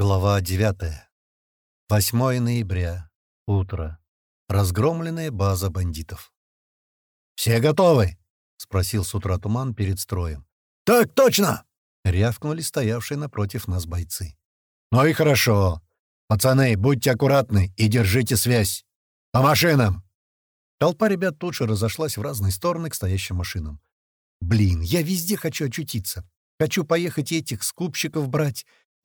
Глава 9. 8 ноября. Утро. Разгромленная база бандитов. «Все готовы?» — спросил с утра Туман перед строем. «Так точно!» — рявкнули стоявшие напротив нас бойцы. «Ну и хорошо. Пацаны, будьте аккуратны и держите связь. По машинам!» Толпа ребят тут же разошлась в разные стороны к стоящим машинам. «Блин, я везде хочу очутиться. Хочу поехать этих скупщиков брать,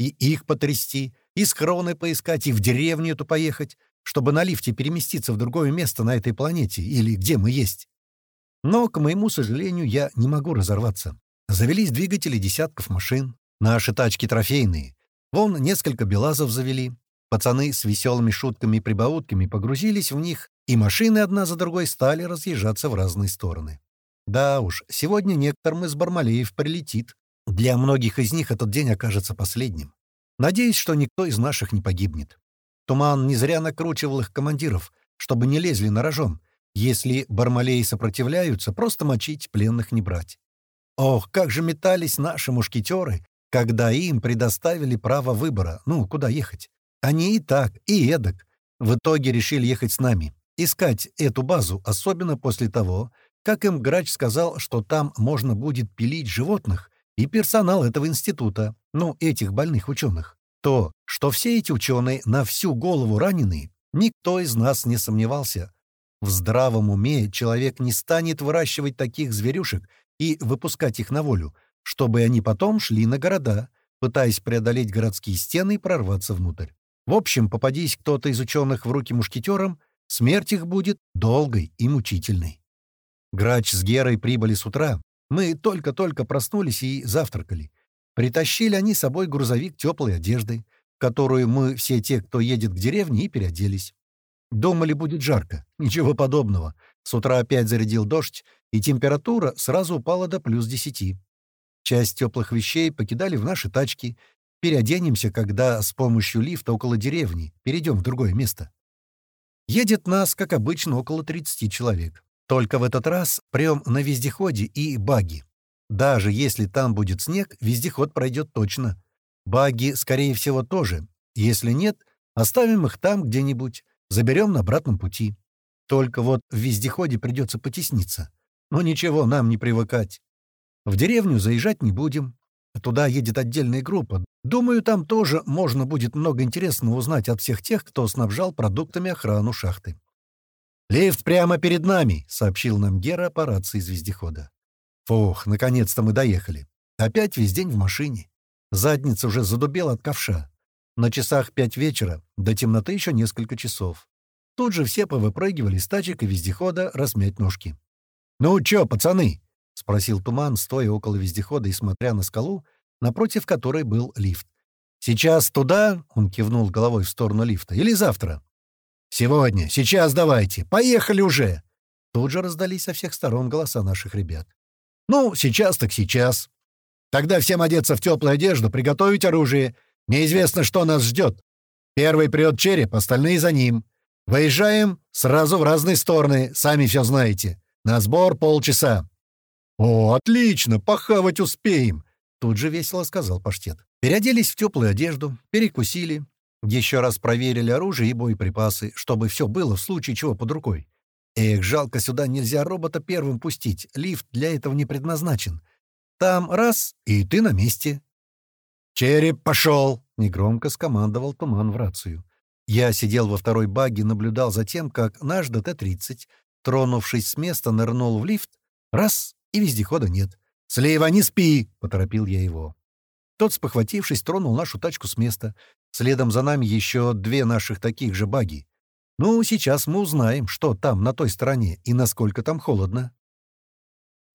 и их потрясти, и схроны поискать, и в деревню эту поехать, чтобы на лифте переместиться в другое место на этой планете или где мы есть. Но, к моему сожалению, я не могу разорваться. Завелись двигатели десятков машин. Наши тачки трофейные. Вон несколько белазов завели. Пацаны с веселыми шутками и прибаутками погрузились в них, и машины одна за другой стали разъезжаться в разные стороны. Да уж, сегодня некоторым из Бармалеев прилетит. Для многих из них этот день окажется последним. Надеюсь, что никто из наших не погибнет. Туман не зря накручивал их командиров, чтобы не лезли на рожон. Если бармалеи сопротивляются, просто мочить, пленных не брать. Ох, как же метались наши мушкетеры, когда им предоставили право выбора, ну, куда ехать. Они и так, и эдак. В итоге решили ехать с нами, искать эту базу, особенно после того, как им Грач сказал, что там можно будет пилить животных, и персонал этого института, ну, этих больных ученых. То, что все эти ученые на всю голову ранены, никто из нас не сомневался. В здравом уме человек не станет выращивать таких зверюшек и выпускать их на волю, чтобы они потом шли на города, пытаясь преодолеть городские стены и прорваться внутрь. В общем, попадись кто-то из ученых в руки мушкетерам, смерть их будет долгой и мучительной. Грач с Герой прибыли с утра, мы только-только проснулись и завтракали. Притащили они с собой грузовик теплой одежды, которую мы все те, кто едет к деревне, и переоделись. Думали, будет жарко. Ничего подобного. С утра опять зарядил дождь, и температура сразу упала до плюс десяти. Часть теплых вещей покидали в наши тачки. Переоденемся, когда с помощью лифта около деревни перейдем в другое место. Едет нас, как обычно, около 30 человек. Только в этот раз прям на вездеходе и баги. Даже если там будет снег, вездеход пройдет точно. Баги, скорее всего, тоже. Если нет, оставим их там где-нибудь, заберем на обратном пути. Только вот в вездеходе придется потесниться. Но ничего, нам не привыкать. В деревню заезжать не будем. Туда едет отдельная группа. Думаю, там тоже можно будет много интересного узнать от всех тех, кто снабжал продуктами охрану шахты. «Лифт прямо перед нами», — сообщил нам Гера по рации из вездехода. Фух, наконец-то мы доехали. Опять весь день в машине. Задница уже задубела от ковша. На часах пять вечера, до темноты еще несколько часов. Тут же все повыпрыгивали из тачек и вездехода размять ножки. «Ну чё, пацаны?» — спросил Туман, стоя около вездехода и смотря на скалу, напротив которой был лифт. «Сейчас туда?» — он кивнул головой в сторону лифта. «Или завтра?» «Сегодня! Сейчас давайте! Поехали уже!» Тут же раздались со всех сторон голоса наших ребят. «Ну, сейчас так сейчас. Тогда всем одеться в теплую одежду, приготовить оружие. Неизвестно, что нас ждет. Первый придет череп, остальные за ним. Выезжаем сразу в разные стороны, сами все знаете. На сбор полчаса». «О, отлично! Похавать успеем!» Тут же весело сказал паштет. Переоделись в теплую одежду, перекусили, еще раз проверили оружие и боеприпасы, чтобы все было в случае чего под рукой. Эх, жалко, сюда нельзя робота первым пустить, лифт для этого не предназначен. Там раз — и ты на месте. «Череп пошел!» — негромко скомандовал Туман в рацию. Я сидел во второй баге, наблюдал за тем, как наш ДТ-30, тронувшись с места, нырнул в лифт. Раз — и вездехода нет. «Слева не спи!» — поторопил я его. Тот, спохватившись, тронул нашу тачку с места. Следом за нами еще две наших таких же баги. Ну, сейчас мы узнаем, что там на той стороне и насколько там холодно.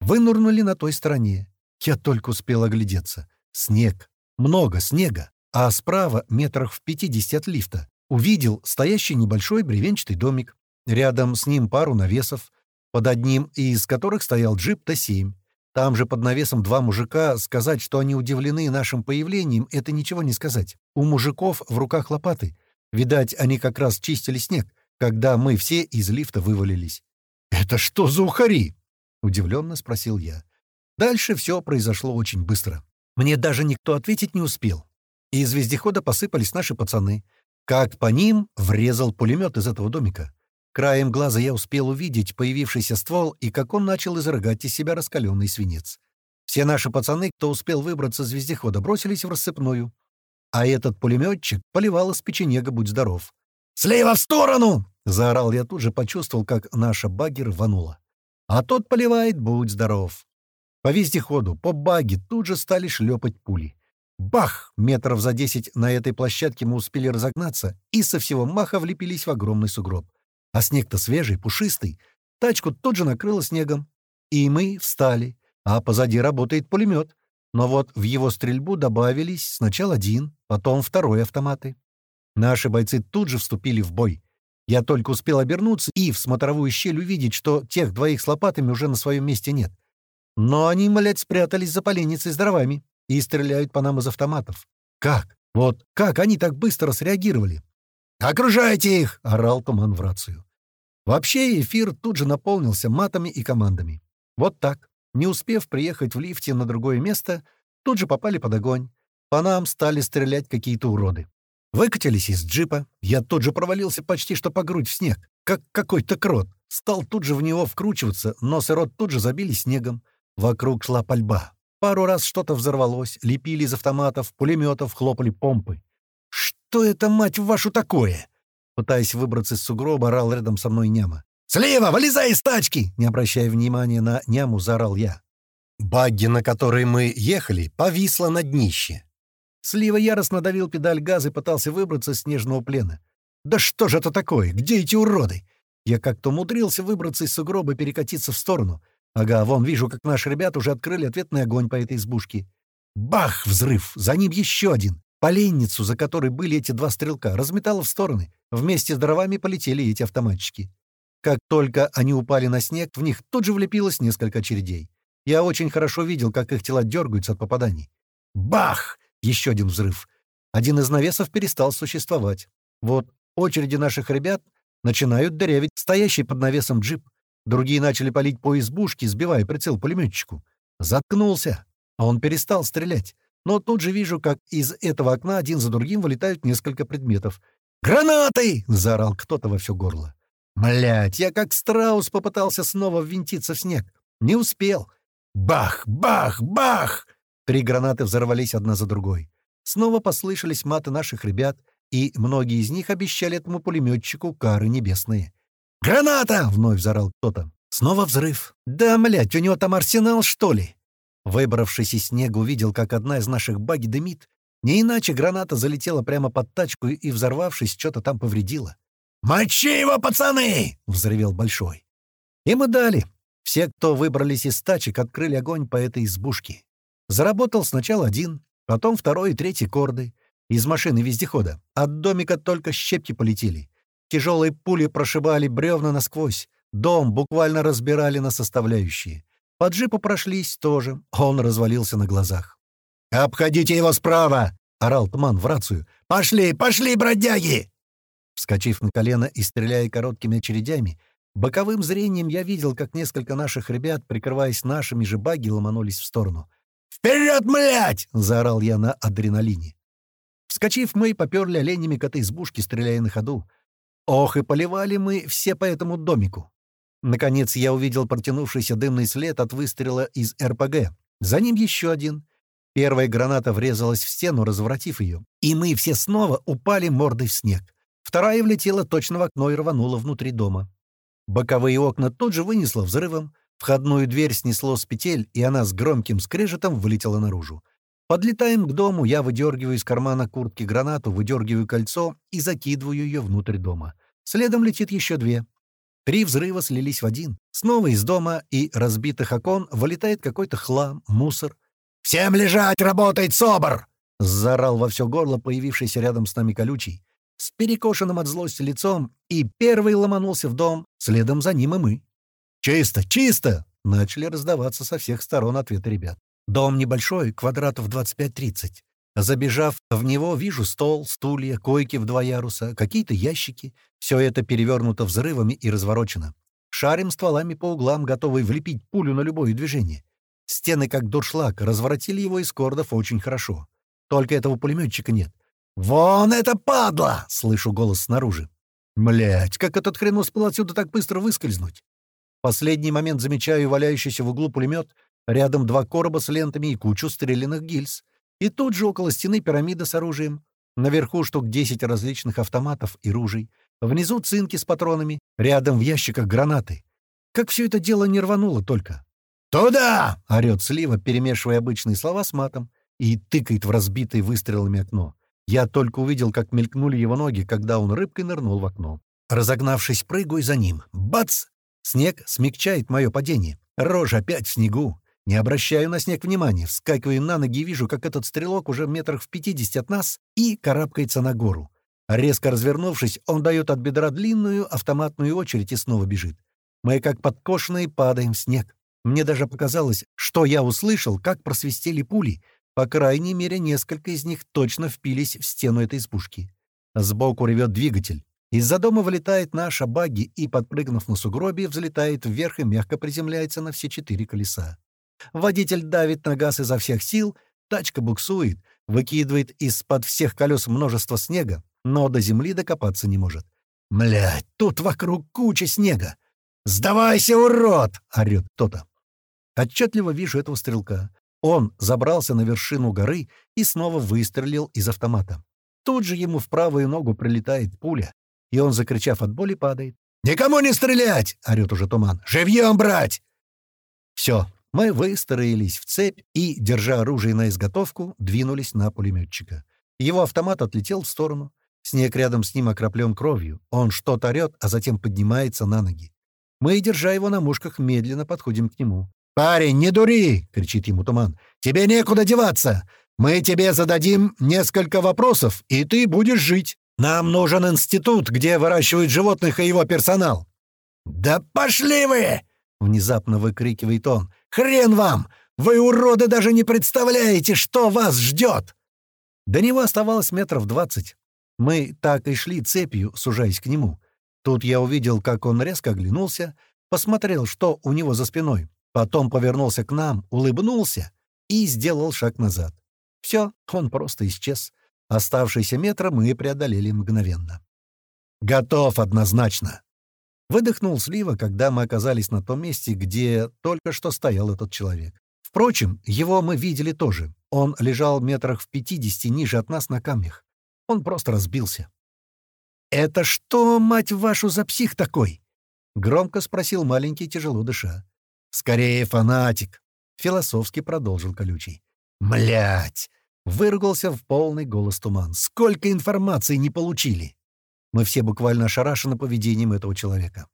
Вынурнули на той стороне. Я только успел оглядеться. Снег. Много снега. А справа, метрах в пятидесяти от лифта, увидел стоящий небольшой бревенчатый домик. Рядом с ним пару навесов, под одним из которых стоял джип Т-7. Там же под навесом два мужика. Сказать, что они удивлены нашим появлением, это ничего не сказать. У мужиков в руках лопаты. Видать, они как раз чистили снег, когда мы все из лифта вывалились. «Это что за ухари?» — удивленно спросил я. Дальше все произошло очень быстро. Мне даже никто ответить не успел. из вездехода посыпались наши пацаны. Как по ним врезал пулемет из этого домика. Краем глаза я успел увидеть появившийся ствол и как он начал изрыгать из себя раскаленный свинец. Все наши пацаны, кто успел выбраться с вездехода, бросились в рассыпную. А этот пулеметчик поливал из печенега «Будь здоров». «Слева в сторону!» — заорал я тут же, почувствовал, как наша багги рванула. А тот поливает «Будь здоров». По вездеходу, по баги тут же стали шлепать пули. Бах! Метров за десять на этой площадке мы успели разогнаться и со всего маха влепились в огромный сугроб. А снег-то свежий, пушистый. Тачку тут же накрыло снегом. И мы встали, а позади работает пулемет. Но вот в его стрельбу добавились сначала один, потом второй автоматы. Наши бойцы тут же вступили в бой. Я только успел обернуться и в смотровую щель увидеть, что тех двоих с лопатами уже на своем месте нет. Но они, млядь, спрятались за поленницей с дровами и стреляют по нам из автоматов. Как? Вот как они так быстро среагировали? «Окружайте их!» — орал Туман в рацию. Вообще эфир тут же наполнился матами и командами. Вот так, не успев приехать в лифте на другое место, тут же попали под огонь. По нам стали стрелять какие-то уроды. Выкатились из джипа. Я тут же провалился почти что по грудь в снег, как какой-то крот. Стал тут же в него вкручиваться, нос и рот тут же забили снегом. Вокруг шла пальба. Пару раз что-то взорвалось, лепили из автоматов, пулеметов, хлопали помпы. «Что это, мать вашу, такое?» Пытаясь выбраться из сугроба, орал рядом со мной няма. «Слева! Вылезай из тачки!» Не обращая внимания на няму, заорал я. Багги, на которой мы ехали, повисла на днище. Слива яростно давил педаль газа и пытался выбраться из снежного плена. «Да что же это такое? Где эти уроды?» Я как-то умудрился выбраться из сугроба и перекатиться в сторону — Ага, вон, вижу, как наши ребята уже открыли ответный огонь по этой избушке. Бах! Взрыв! За ним еще один. Поленницу, за которой были эти два стрелка, разметало в стороны. Вместе с дровами полетели эти автоматчики. Как только они упали на снег, в них тут же влепилось несколько очередей. Я очень хорошо видел, как их тела дергаются от попаданий. Бах! Еще один взрыв. Один из навесов перестал существовать. Вот очереди наших ребят начинают дырявить стоящий под навесом джип. Другие начали палить по избушке, сбивая прицел пулеметчику. Заткнулся. А он перестал стрелять. Но тут же вижу, как из этого окна один за другим вылетают несколько предметов. «Гранаты!» — заорал кто-то во все горло. Млять, я как страус попытался снова ввинтиться в снег. Не успел. Бах! Бах! Бах! Три гранаты взорвались одна за другой. Снова послышались маты наших ребят, и многие из них обещали этому пулеметчику кары небесные. «Граната!» — вновь взорал кто-то. Снова взрыв. «Да, млядь, у него там арсенал, что ли?» Выбравшись из снега, увидел, как одна из наших баги дымит. Не иначе граната залетела прямо под тачку и, взорвавшись, что-то там повредила. «Мочи его, пацаны!» — взревел Большой. И мы дали. Все, кто выбрались из тачек, открыли огонь по этой избушке. Заработал сначала один, потом второй и третий корды. Из машины вездехода. От домика только щепки полетели. Тяжелые пули прошибали бревна насквозь. Дом буквально разбирали на составляющие. По джипу прошлись тоже. Он развалился на глазах. «Обходите его справа!» — орал Туман в рацию. «Пошли, пошли, бродяги!» Вскочив на колено и стреляя короткими очередями, боковым зрением я видел, как несколько наших ребят, прикрываясь нашими же баги, ломанулись в сторону. «Вперед, млять!» — заорал я на адреналине. Вскочив, мы поперли оленями к этой избушке, стреляя на ходу. Ох, и поливали мы все по этому домику. Наконец я увидел протянувшийся дымный след от выстрела из РПГ. За ним еще один. Первая граната врезалась в стену, разворотив ее. И мы все снова упали мордой в снег. Вторая влетела точно в окно и рванула внутри дома. Боковые окна тут же вынесло взрывом. Входную дверь снесло с петель, и она с громким скрежетом вылетела наружу. Подлетаем к дому, я выдергиваю из кармана куртки гранату, выдергиваю кольцо и закидываю ее внутрь дома. Следом летит еще две. Три взрыва слились в один. Снова из дома и разбитых окон вылетает какой-то хлам, мусор. «Всем лежать! Работает СОБР!» — заорал во все горло появившийся рядом с нами колючий. С перекошенным от злости лицом, и первый ломанулся в дом, следом за ним и мы. «Чисто! Чисто!» — начали раздаваться со всех сторон ответы ребят. Дом небольшой, квадратов 25-30. Забежав в него, вижу стол, стулья, койки в два яруса, какие-то ящики. Все это перевернуто взрывами и разворочено. Шарим стволами по углам, готовый влепить пулю на любое движение. Стены, как дуршлаг, разворотили его из кордов очень хорошо. Только этого пулеметчика нет. «Вон это падла!» — слышу голос снаружи. Млять, как этот хрен успел отсюда так быстро выскользнуть? В последний момент замечаю валяющийся в углу пулемет, рядом два короба с лентами и кучу стрелянных гильз. И тут же около стены пирамида с оружием. Наверху штук 10 различных автоматов и ружей. Внизу цинки с патронами, рядом в ящиках гранаты. Как все это дело не рвануло только. «Туда!» — орёт Слива, перемешивая обычные слова с матом, и тыкает в разбитое выстрелами окно. Я только увидел, как мелькнули его ноги, когда он рыбкой нырнул в окно. Разогнавшись, прыгаю за ним. Бац! Снег смягчает мое падение. Рожа опять в снегу. Не обращаю на снег внимания. Вскакиваю на ноги и вижу, как этот стрелок уже метрах в пятидесят от нас и карабкается на гору. Резко развернувшись, он дает от бедра длинную автоматную очередь и снова бежит. Мы, как подкошенные, падаем в снег. Мне даже показалось, что я услышал, как просвистели пули. По крайней мере, несколько из них точно впились в стену этой избушки. Сбоку ревет двигатель. Из-за дома вылетает наша багги и, подпрыгнув на сугробе, взлетает вверх и мягко приземляется на все четыре колеса. Водитель давит на газ изо всех сил, тачка буксует, выкидывает из-под всех колес множество снега, но до земли докопаться не может. «Млядь, тут вокруг куча снега! Сдавайся, урод!» — орёт кто-то. Отчетливо вижу этого стрелка. Он забрался на вершину горы и снова выстрелил из автомата. Тут же ему в правую ногу прилетает пуля, и он, закричав от боли, падает. «Никому не стрелять!» — орёт уже туман. «Живьем брать!» Все, мы выстроились в цепь и, держа оружие на изготовку, двинулись на пулеметчика. Его автомат отлетел в сторону. Снег рядом с ним окроплен кровью. Он что-то орёт, а затем поднимается на ноги. Мы, держа его на мушках, медленно подходим к нему. «Парень, не дури!» — кричит ему туман. «Тебе некуда деваться! Мы тебе зададим несколько вопросов, и ты будешь жить. Нам нужен институт, где выращивают животных и его персонал». «Да пошли вы!» — внезапно выкрикивает он. «Хрен вам! Вы, уроды, даже не представляете, что вас ждет!» До него оставалось метров двадцать. Мы так и шли цепью, сужаясь к нему. Тут я увидел, как он резко оглянулся, посмотрел, что у него за спиной, потом повернулся к нам, улыбнулся и сделал шаг назад. Все, он просто исчез. Оставшиеся метры мы преодолели мгновенно. «Готов однозначно!» Выдохнул Слива, когда мы оказались на том месте, где только что стоял этот человек. Впрочем, его мы видели тоже. Он лежал метрах в пятидесяти ниже от нас на камнях. Он просто разбился. «Это что, мать вашу, за псих такой?» — громко спросил маленький, тяжело дыша. «Скорее фанатик», — философски продолжил колючий. «Млять!» — выругался в полный голос туман. «Сколько информации не получили!» Мы все буквально ошарашены поведением этого человека.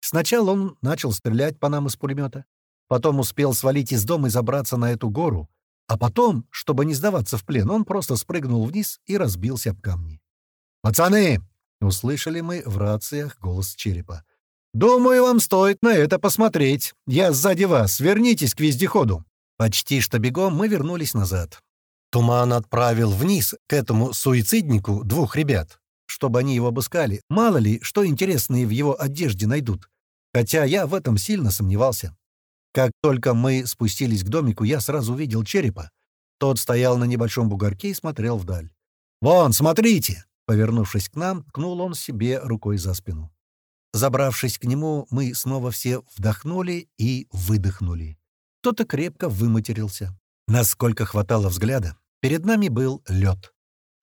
Сначала он начал стрелять по нам из пулемета, потом успел свалить из дома и забраться на эту гору, а потом, чтобы не сдаваться в плен, он просто спрыгнул вниз и разбился об камни. «Пацаны!» — услышали мы в рациях голос черепа. «Думаю, вам стоит на это посмотреть. Я сзади вас. Вернитесь к вездеходу». Почти что бегом мы вернулись назад. Туман отправил вниз к этому суициднику двух ребят, чтобы они его обыскали. Мало ли, что интересные в его одежде найдут. Хотя я в этом сильно сомневался. Как только мы спустились к домику, я сразу увидел черепа. Тот стоял на небольшом бугорке и смотрел вдаль. «Вон, смотрите!» Повернувшись к нам, ткнул он себе рукой за спину. Забравшись к нему, мы снова все вдохнули и выдохнули. Кто-то крепко выматерился. Насколько хватало взгляда, перед нами был лед.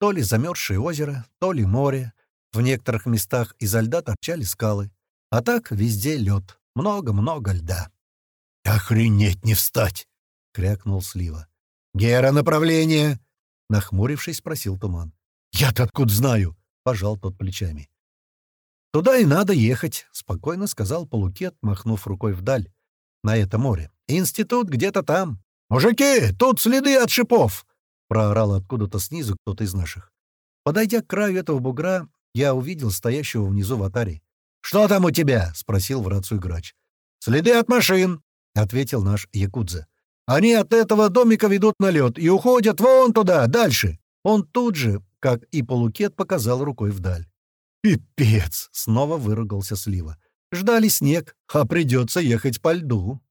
То ли замерзшее озеро, то ли море. В некоторых местах изо льда торчали скалы. А так везде лед. Много-много льда. «Охренеть не встать!» — крякнул Слива. «Гера, направление!» — нахмурившись, спросил Туман. «Я-то откуда знаю?» — пожал тот плечами. «Туда и надо ехать», — спокойно сказал Полукет, махнув рукой вдаль, на это море. «Институт где-то там». «Мужики, тут следы от шипов!» — проорал откуда-то снизу кто-то из наших. Подойдя к краю этого бугра, я увидел стоящего внизу в атаре. «Что там у тебя?» — спросил в рацию грач. «Следы от машин», — ответил наш якудза. «Они от этого домика ведут на лед и уходят вон туда, дальше». Он тут же, как и полукет, показал рукой вдаль. «Пипец!» — снова выругался Слива. «Ждали снег, а придется ехать по льду».